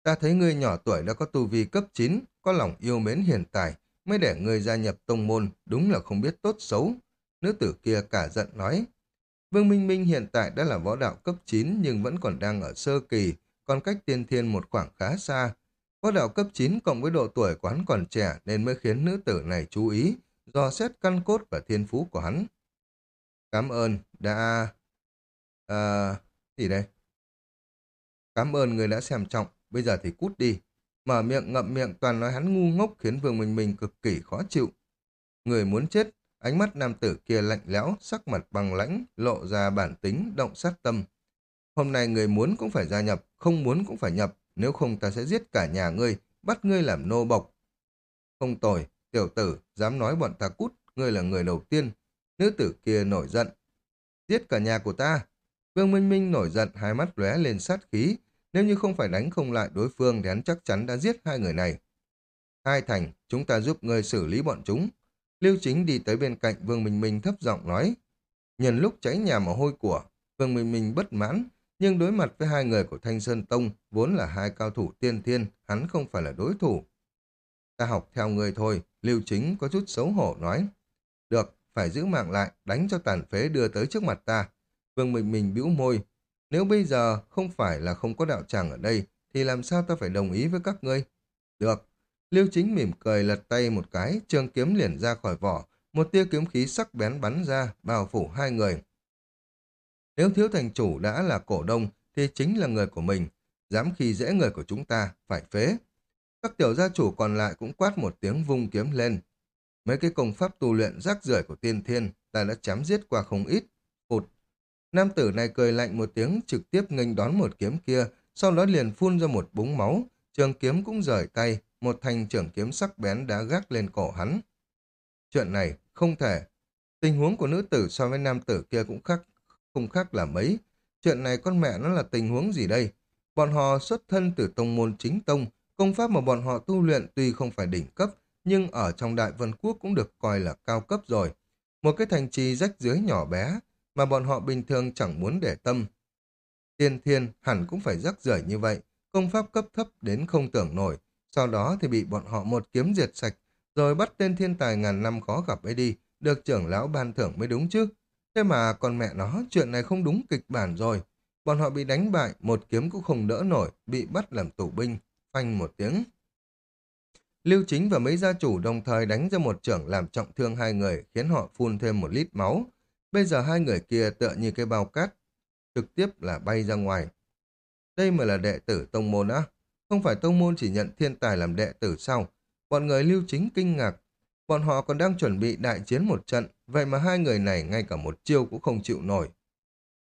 ta thấy ngươi nhỏ tuổi đã có tu vi cấp 9, có lòng yêu mến hiền tài, mới để ngươi gia nhập tông môn, đúng là không biết tốt xấu. Nữ tử kia cả giận nói. Vương Minh Minh hiện tại đã là võ đạo cấp 9 nhưng vẫn còn đang ở sơ kỳ, còn cách tiên thiên một khoảng khá xa. Võ đạo cấp 9 cộng với độ tuổi của hắn còn trẻ nên mới khiến nữ tử này chú ý, do xét căn cốt và thiên phú của hắn. Cảm ơn đã... À... gì đây? Cảm ơn người đã xem trọng, bây giờ thì cút đi. Mở miệng ngậm miệng toàn nói hắn ngu ngốc khiến Vương Minh Minh cực kỳ khó chịu. Người muốn chết, ánh mắt nam tử kia lạnh lẽo, sắc mặt bằng lãnh, lộ ra bản tính, động sát tâm. Hôm nay người muốn cũng phải gia nhập, không muốn cũng phải nhập, nếu không ta sẽ giết cả nhà ngươi, bắt ngươi làm nô bộc. Không tồi, tiểu tử, dám nói bọn ta cút, ngươi là người đầu tiên. Nữ tử kia nổi giận. Giết cả nhà của ta. Vương Minh Minh nổi giận, hai mắt lóe lên sát khí. Nếu như không phải đánh không lại đối phương thì hắn chắc chắn đã giết hai người này. Hai thành, chúng ta giúp ngươi xử lý bọn chúng. Lưu Chính đi tới bên cạnh Vương Minh Minh thấp giọng nói. Nhân lúc cháy nhà mà hôi của, Vương Minh Minh bất mãn, nhưng đối mặt với hai người của Thanh Sơn Tông, vốn là hai cao thủ tiên thiên, hắn không phải là đối thủ. Ta học theo người thôi, Lưu Chính có chút xấu hổ nói. Được, phải giữ mạng lại, đánh cho tàn phế đưa tới trước mặt ta. Vương mình mình bĩu môi. Nếu bây giờ không phải là không có đạo tràng ở đây, thì làm sao ta phải đồng ý với các ngươi? Được. Lưu Chính mỉm cười lật tay một cái, trường kiếm liền ra khỏi vỏ, một tia kiếm khí sắc bén bắn ra, bao phủ hai người. Nếu thiếu thành chủ đã là cổ đông, thì chính là người của mình. Dám khi dễ người của chúng ta, phải phế. Các tiểu gia chủ còn lại cũng quát một tiếng vung kiếm lên. Mấy cái công pháp tu luyện rác rưởi của tiên thiên, ta đã chém giết qua không ít. Phụt. Nam tử này cười lạnh một tiếng, trực tiếp nghênh đón một kiếm kia, sau đó liền phun ra một búng máu. Trường kiếm cũng rời tay, một thanh trường kiếm sắc bén đã gác lên cổ hắn. Chuyện này không thể. Tình huống của nữ tử so với nam tử kia cũng khác, không khác là mấy. Chuyện này con mẹ nó là tình huống gì đây? Bọn họ xuất thân từ tông môn chính tông, công pháp mà bọn họ tu luyện tuy không phải đỉnh cấp, nhưng ở trong Đại Vân Quốc cũng được coi là cao cấp rồi. Một cái thành trì rách dưới nhỏ bé, mà bọn họ bình thường chẳng muốn để tâm. Tiên thiên hẳn cũng phải rắc rưởi như vậy, công pháp cấp thấp đến không tưởng nổi, sau đó thì bị bọn họ một kiếm diệt sạch, rồi bắt tên thiên tài ngàn năm khó gặp ấy đi, được trưởng lão ban thưởng mới đúng chứ. Thế mà con mẹ nó, chuyện này không đúng kịch bản rồi. Bọn họ bị đánh bại, một kiếm cũng không đỡ nổi, bị bắt làm tù binh, phanh một tiếng. Lưu Chính và mấy gia chủ đồng thời đánh ra một trưởng làm trọng thương hai người, khiến họ phun thêm một lít máu. Bây giờ hai người kia tựa như cái bao cát, trực tiếp là bay ra ngoài. Đây mà là đệ tử tông môn á? Không phải tông môn chỉ nhận thiên tài làm đệ tử sao? Bọn người Lưu Chính kinh ngạc. Bọn họ còn đang chuẩn bị đại chiến một trận, vậy mà hai người này ngay cả một chiêu cũng không chịu nổi.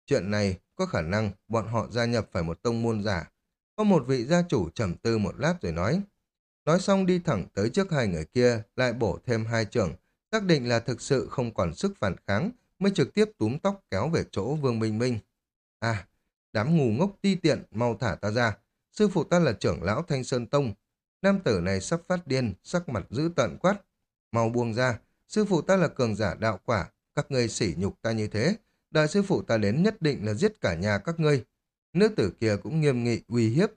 Chuyện này có khả năng bọn họ gia nhập phải một tông môn giả. Có một vị gia chủ trầm tư một lát rồi nói. Nói xong đi thẳng tới trước hai người kia, lại bổ thêm hai trường, xác định là thực sự không còn sức phản kháng, mới trực tiếp túm tóc kéo về chỗ Vương Minh Minh. À, đám ngu ngốc ti tiện, mau thả ta ra. Sư phụ ta là trưởng lão Thanh Sơn Tông. Nam tử này sắp phát điên, sắc mặt dữ tận quát. Mau buông ra, sư phụ ta là cường giả đạo quả, các ngươi sỉ nhục ta như thế. Đợi sư phụ ta đến nhất định là giết cả nhà các ngươi. Nữ tử kia cũng nghiêm nghị uy hiếp.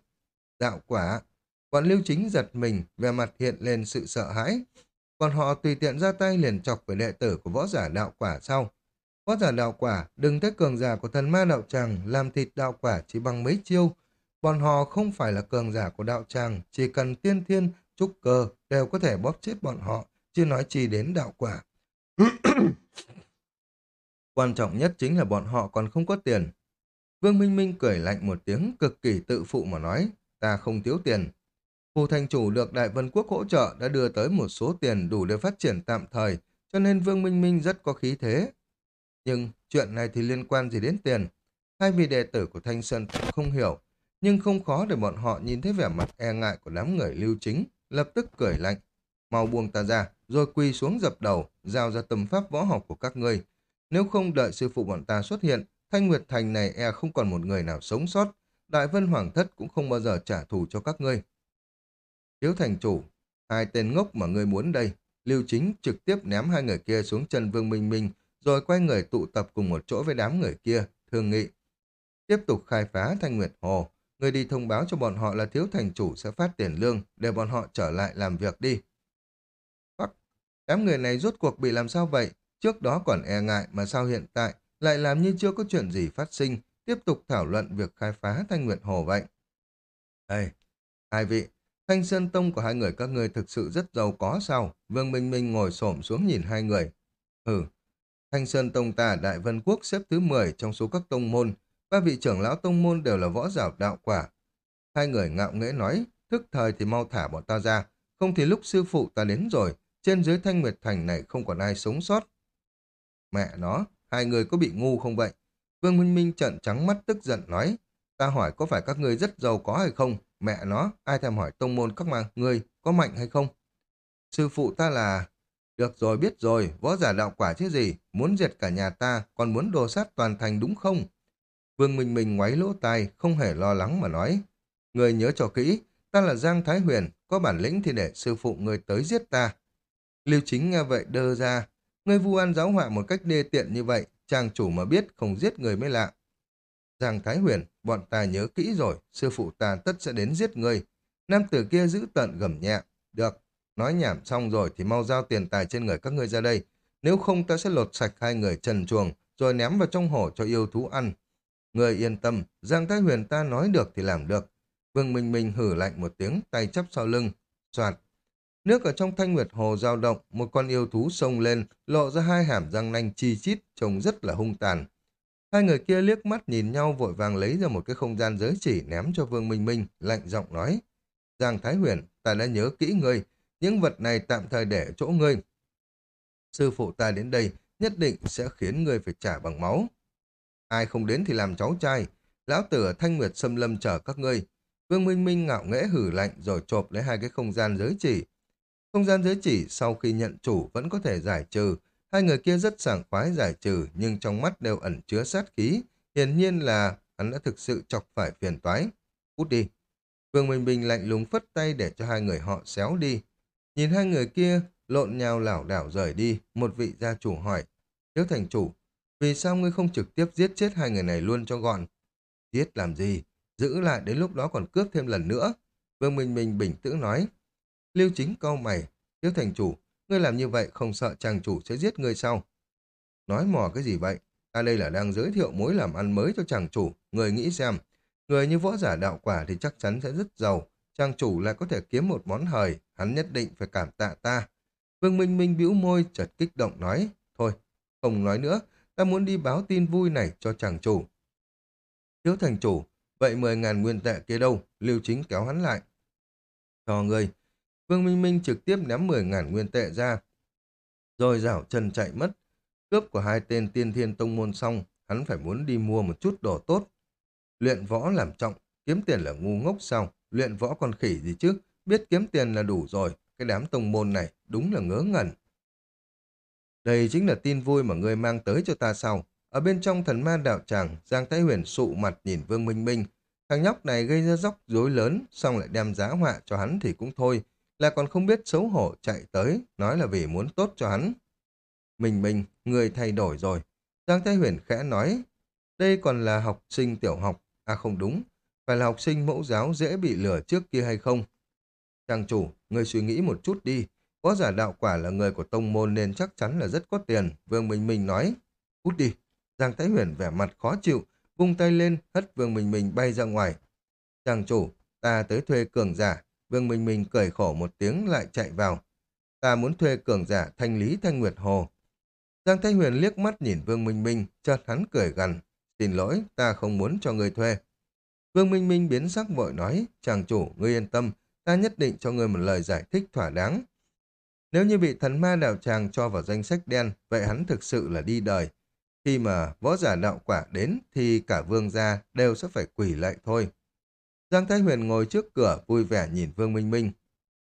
Đạo quả, Bọn lưu chính giật mình, về mặt hiện lên sự sợ hãi. Còn họ tùy tiện ra tay liền chọc với đệ tử của võ giả đạo quả sau. Võ giả đạo quả, đừng thấy cường giả của thần ma đạo tràng làm thịt đạo quả chỉ bằng mấy chiêu. Bọn họ không phải là cường giả của đạo tràng, chỉ cần tiên thiên, trúc cơ đều có thể bóp chết bọn họ, chưa nói chi đến đạo quả. Quan trọng nhất chính là bọn họ còn không có tiền. Vương Minh Minh cười lạnh một tiếng cực kỳ tự phụ mà nói, ta không thiếu tiền, Phù thành chủ được Đại Vân Quốc hỗ trợ đã đưa tới một số tiền đủ để phát triển tạm thời, cho nên Vương Minh Minh rất có khí thế. Nhưng chuyện này thì liên quan gì đến tiền? Hai vị đệ tử của Thanh Sơn không hiểu, nhưng không khó để bọn họ nhìn thấy vẻ mặt e ngại của đám người lưu chính, lập tức cười lạnh. Mau buông ta ra, rồi quỳ xuống dập đầu, giao ra tầm pháp võ học của các ngươi. Nếu không đợi sư phụ bọn ta xuất hiện, Thanh Nguyệt Thành này e không còn một người nào sống sót. Đại Vân Hoàng Thất cũng không bao giờ trả thù cho các ngươi. Thiếu thành chủ, hai tên ngốc mà ngươi muốn đây. Lưu Chính trực tiếp ném hai người kia xuống chân Vương Minh Minh, rồi quay người tụ tập cùng một chỗ với đám người kia, thương nghị. Tiếp tục khai phá Thanh Nguyệt Hồ, người đi thông báo cho bọn họ là thiếu thành chủ sẽ phát tiền lương để bọn họ trở lại làm việc đi. Đám người này rốt cuộc bị làm sao vậy? Trước đó còn e ngại mà sao hiện tại lại làm như chưa có chuyện gì phát sinh, tiếp tục thảo luận việc khai phá Thanh Nguyệt Hồ vậy. Ê, hai vị, Thanh Sơn Tông của hai người các người thực sự rất giàu có sao? Vương Minh Minh ngồi xổm xuống nhìn hai người. Ừ, Thanh Sơn Tông ta Đại Vân Quốc xếp thứ 10 trong số các tông môn. Ba vị trưởng lão tông môn đều là võ giả đạo quả. Hai người ngạo nghễ nói, thức thời thì mau thả bọn ta ra. Không thì lúc sư phụ ta đến rồi, trên dưới Thanh Nguyệt Thành này không còn ai sống sót. Mẹ nó, hai người có bị ngu không vậy? Vương Minh Minh trận trắng mắt tức giận nói, ta hỏi có phải các người rất giàu có hay không? Mẹ nó, ai thèm hỏi tông môn các mạng người có mạnh hay không? Sư phụ ta là... Được rồi, biết rồi, võ giả đạo quả chứ gì, muốn diệt cả nhà ta, còn muốn đồ sát toàn thành đúng không? Vương Minh Minh ngoáy lỗ tai, không hề lo lắng mà nói. Người nhớ cho kỹ, ta là Giang Thái Huyền, có bản lĩnh thì để sư phụ người tới giết ta. Lưu chính nghe vậy đơ ra, người vu an giáo họa một cách đê tiện như vậy, chàng chủ mà biết không giết người mới lạ. Giang Thái Huyền, bọn ta nhớ kỹ rồi, sư phụ ta tất sẽ đến giết ngươi. Nam tử kia giữ tận gầm nhẹ. Được, nói nhảm xong rồi thì mau giao tiền tài trên người các ngươi ra đây. Nếu không ta sẽ lột sạch hai người trần chuồng, rồi ném vào trong hổ cho yêu thú ăn. Người yên tâm, Giang Thái Huyền ta nói được thì làm được. Vương Minh Minh hử lạnh một tiếng, tay chắp sau lưng. Soạt. Nước ở trong thanh nguyệt hồ dao động, một con yêu thú sông lên, lộ ra hai hàm răng nanh chi chít, trông rất là hung tàn. Hai người kia liếc mắt nhìn nhau vội vàng lấy ra một cái không gian giới chỉ ném cho Vương Minh Minh, lạnh giọng nói. Giang Thái Huyền, ta đã nhớ kỹ ngươi, những vật này tạm thời để chỗ ngươi. Sư phụ ta đến đây nhất định sẽ khiến ngươi phải trả bằng máu. Ai không đến thì làm cháu trai. Lão tử ở Thanh Nguyệt xâm lâm chờ các ngươi. Vương Minh Minh ngạo nghễ hử lạnh rồi chộp lấy hai cái không gian giới chỉ. Không gian giới chỉ sau khi nhận chủ vẫn có thể giải trừ. Hai người kia rất sảng khoái giải trừ nhưng trong mắt đều ẩn chứa sát khí. Hiển nhiên là hắn đã thực sự chọc phải phiền toái. Cút đi. Vương Minh Bình lạnh lùng phất tay để cho hai người họ xéo đi. Nhìn hai người kia lộn nhào lảo đảo rời đi, một vị gia chủ hỏi. Nếu thành chủ, vì sao ngươi không trực tiếp giết chết hai người này luôn cho gọn? Giết làm gì? Giữ lại đến lúc đó còn cướp thêm lần nữa. Vương Minh Minh bình tĩnh nói. Lưu chính câu mày. thiếu thành chủ, ngươi làm như vậy không sợ chàng chủ sẽ giết ngươi sao? Nói mò cái gì vậy? Ta đây là đang giới thiệu mối làm ăn mới cho chàng chủ. Người nghĩ xem, người như võ giả đạo quả thì chắc chắn sẽ rất giàu. Chàng chủ lại có thể kiếm một món hời, hắn nhất định phải cảm tạ ta. Vương Minh Minh bĩu môi, chợt kích động nói, thôi, không nói nữa, ta muốn đi báo tin vui này cho chàng chủ. Thiếu thành chủ, vậy mười ngàn nguyên tệ kia đâu? Lưu chính kéo hắn lại. Cho người. Vương Minh Minh trực tiếp ném mười ngàn nguyên tệ ra. Rồi rảo chân chạy mất. Cướp của hai tên tiên thiên tông môn xong, hắn phải muốn đi mua một chút đồ tốt. Luyện võ làm trọng, kiếm tiền là ngu ngốc sao? Luyện võ còn khỉ gì chứ? Biết kiếm tiền là đủ rồi. Cái đám tông môn này đúng là ngớ ngẩn. Đây chính là tin vui mà ngươi mang tới cho ta sau. Ở bên trong thần ma đạo tràng, Giang Thái Huyền sụ mặt nhìn Vương Minh Minh. Thằng nhóc này gây ra dốc rối lớn, xong lại đem giá họa cho hắn thì cũng thôi. Là còn không biết xấu hổ chạy tới, nói là vì muốn tốt cho hắn. Minh Minh, người thay đổi rồi. Giang Thái Huyền khẽ nói, đây còn là học sinh tiểu học. À không đúng, phải là học sinh mẫu giáo dễ bị lừa trước kia hay không? Trang chủ, người suy nghĩ một chút đi. Có giả đạo quả là người của tông môn nên chắc chắn là rất có tiền. Vương Minh Minh nói. Cút đi. Giang Thái Huyền vẻ mặt khó chịu, vung tay lên, hất Vương Minh Minh bay ra ngoài. Trang chủ, ta tới thuê cường giả. Vương Minh Minh cười khổ một tiếng lại chạy vào. Ta muốn thuê cường giả thanh lý thanh nguyệt hồ. Giang Thái Huyền liếc mắt nhìn Vương Minh Minh, chợt hắn cười gằn. Xin lỗi, ta không muốn cho người thuê. Vương Minh Minh biến sắc vội nói, chàng chủ, ngươi yên tâm, ta nhất định cho ngươi một lời giải thích thỏa đáng. Nếu như bị thần ma đạo tràng cho vào danh sách đen, vậy hắn thực sự là đi đời. Khi mà võ giả đạo quả đến thì cả vương gia đều sẽ phải quỷ lại thôi. Giang Thái Huyền ngồi trước cửa vui vẻ nhìn Vương Minh Minh.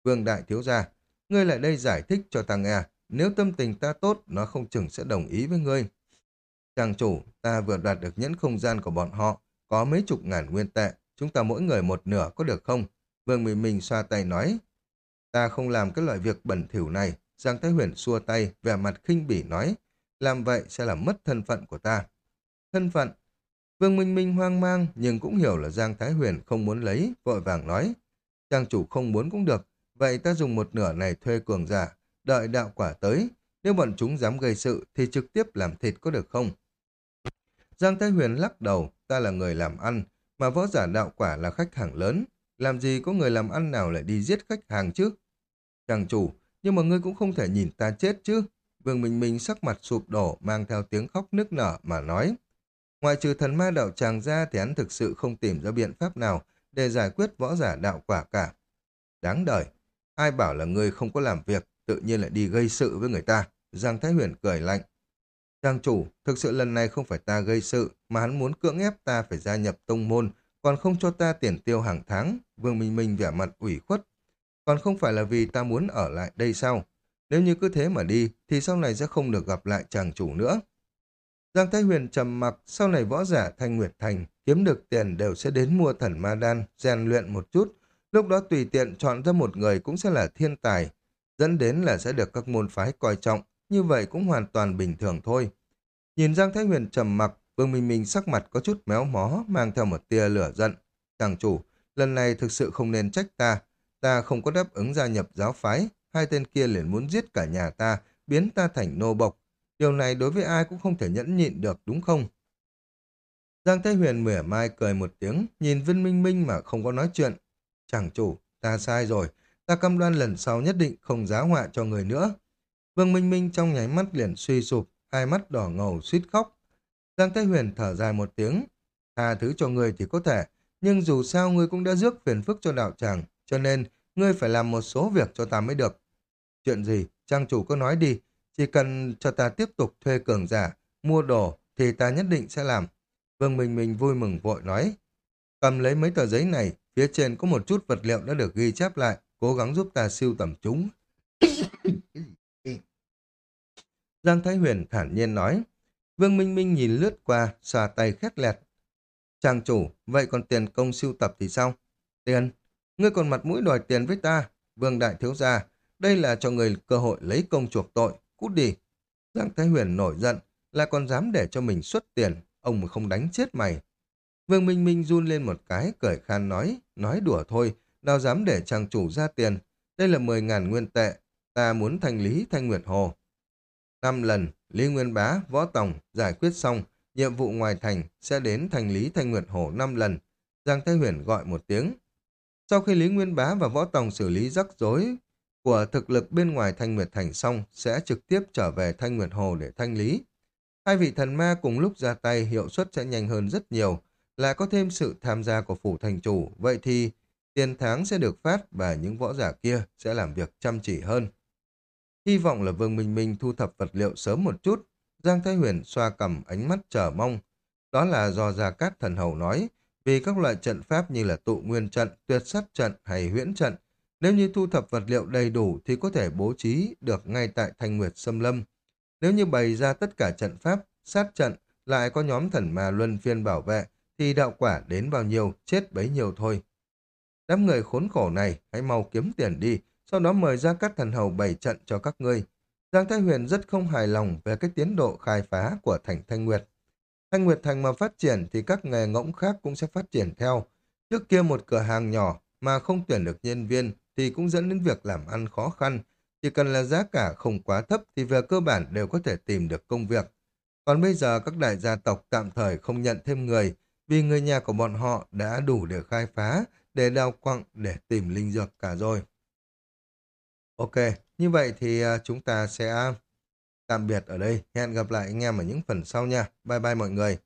Vương Đại Thiếu Gia, ngươi lại đây giải thích cho ta nghe. Nếu tâm tình ta tốt, nó không chừng sẽ đồng ý với ngươi. Chàng chủ, ta vừa đoạt được nhẫn không gian của bọn họ, có mấy chục ngàn nguyên tệ. Chúng ta mỗi người một nửa có được không? Vương Minh Minh xoa tay nói. Ta không làm cái loại việc bẩn thỉu này. Giang Thái Huyền xua tay, vẻ mặt khinh bỉ nói. Làm vậy sẽ làm mất thân phận của ta. Thân phận? Vương Minh Minh hoang mang, nhưng cũng hiểu là Giang Thái Huyền không muốn lấy, vội vàng nói. Trang chủ không muốn cũng được, vậy ta dùng một nửa này thuê cường giả, đợi đạo quả tới. Nếu bọn chúng dám gây sự thì trực tiếp làm thịt có được không? Giang Thái Huyền lắc đầu, ta là người làm ăn, mà võ giả đạo quả là khách hàng lớn. Làm gì có người làm ăn nào lại đi giết khách hàng chứ? Trang chủ, nhưng mà ngươi cũng không thể nhìn ta chết chứ. Vương Minh Minh sắc mặt sụp đổ, mang theo tiếng khóc nức nở mà nói. Ngoài trừ thần ma đạo tràng ra thì hắn thực sự không tìm ra biện pháp nào để giải quyết võ giả đạo quả cả. Đáng đời, ai bảo là người không có làm việc, tự nhiên lại đi gây sự với người ta. Giang Thái Huyền cười lạnh. Trang chủ, thực sự lần này không phải ta gây sự, mà hắn muốn cưỡng ép ta phải gia nhập tông môn, còn không cho ta tiền tiêu hàng tháng. Vương Minh Minh vẻ mặt ủy khuất. Còn không phải là vì ta muốn ở lại đây sao? Nếu như cứ thế mà đi, thì sau này sẽ không được gặp lại chàng chủ nữa. Giang Thái Huyền trầm mặc, sau này võ giả Thanh Nguyệt Thành kiếm được tiền đều sẽ đến mua thần ma đan, rèn luyện một chút. Lúc đó tùy tiện chọn ra một người cũng sẽ là thiên tài, dẫn đến là sẽ được các môn phái coi trọng, như vậy cũng hoàn toàn bình thường thôi. Nhìn Giang Thái Huyền trầm mặc, Vương Minh Minh sắc mặt có chút méo mó, mang theo một tia lửa giận. Chàng chủ, lần này thực sự không nên trách ta. Ta không có đáp ứng gia nhập giáo phái, hai tên kia liền muốn giết cả nhà ta, biến ta thành nô bộc. Điều này đối với ai cũng không thể nhẫn nhịn được, đúng không? Giang Thái Huyền mỉa mai cười một tiếng, nhìn Vân Minh Minh mà không có nói chuyện. Chàng chủ, ta sai rồi, ta cam đoan lần sau nhất định không giá họa cho người nữa. Vương Minh Minh trong nháy mắt liền suy sụp, hai mắt đỏ ngầu suýt khóc. Giang Thái Huyền thở dài một tiếng, tha thứ cho người thì có thể, nhưng dù sao ngươi cũng đã rước phiền phức cho đạo tràng, cho nên ngươi phải làm một số việc cho ta mới được. Chuyện gì? Trang chủ cứ nói đi, chỉ cần cho ta tiếp tục thuê cường giả, mua đồ thì ta nhất định sẽ làm. Vương Minh Minh vui mừng vội nói, cầm lấy mấy tờ giấy này, phía trên có một chút vật liệu đã được ghi chép lại, cố gắng giúp ta siêu tầm chúng. Giang Thái Huyền thản nhiên nói, Vương Minh Minh nhìn lướt qua, xòa tay khét lẹt. Chàng chủ, vậy còn tiền công siêu tập thì sao? Tiền? Ngươi còn mặt mũi đòi tiền với ta. Vương Đại Thiếu Gia, đây là cho người cơ hội lấy công chuộc tội. Cút đi. Giang Thái Huyền nổi giận, là còn dám để cho mình xuất tiền, ông mà không đánh chết mày. Vương Minh Minh run lên một cái, cởi khan nói, nói đùa thôi, nào dám để chàng chủ ra tiền. Đây là 10.000 nguyên tệ, ta muốn thanh lý Thanh Nguyệt Hồ. Năm lần, Lý Nguyên Bá, Võ Tòng giải quyết xong, nhiệm vụ ngoài thành sẽ đến thành lý Thanh Nguyệt Hồ 5 lần. Giang Thái Huyền gọi một tiếng. Sau khi Lý Nguyên Bá và Võ Tòng xử lý rắc rối của thực lực bên ngoài Thanh Nguyệt Thành xong, sẽ trực tiếp trở về Thanh Nguyệt Hồ để thanh lý. Hai vị thần ma cùng lúc ra tay hiệu suất sẽ nhanh hơn rất nhiều, là có thêm sự tham gia của phủ thành chủ, vậy thì tiền tháng sẽ được phát và những võ giả kia sẽ làm việc chăm chỉ hơn. Hy vọng là Vương Minh Minh thu thập vật liệu sớm một chút. Giang Thái Huyền xoa cầm ánh mắt chờ mong. Đó là do Gia Cát Thần Hầu nói, vì các loại trận pháp như là tụ nguyên trận, tuyệt sát trận hay huyễn trận, nếu như thu thập vật liệu đầy đủ thì có thể bố trí được ngay tại Thanh Nguyệt Sâm Lâm. Nếu như bày ra tất cả trận pháp, sát trận, lại có nhóm thần ma luân phiên bảo vệ, thì đạo quả đến bao nhiêu, chết bấy nhiêu thôi. Đám người khốn khổ này, hãy mau kiếm tiền đi, sau đó mời ra các thần hầu bày trận cho các ngươi. Giang Thái Huyền rất không hài lòng về cái tiến độ khai phá của thành Thanh Nguyệt. Thanh Nguyệt Thành mà phát triển thì các nghề ngỗng khác cũng sẽ phát triển theo. Trước kia một cửa hàng nhỏ mà không tuyển được nhân viên thì cũng dẫn đến việc làm ăn khó khăn. Chỉ cần là giá cả không quá thấp thì về cơ bản đều có thể tìm được công việc. Còn bây giờ các đại gia tộc tạm thời không nhận thêm người vì người nhà của bọn họ đã đủ để khai phá, để đào quặng, để tìm linh dược cả rồi. Ok, như vậy thì à, chúng ta sẽ tạm biệt ở đây. Hẹn gặp lại anh em ở những phần sau nha. Bye bye mọi người.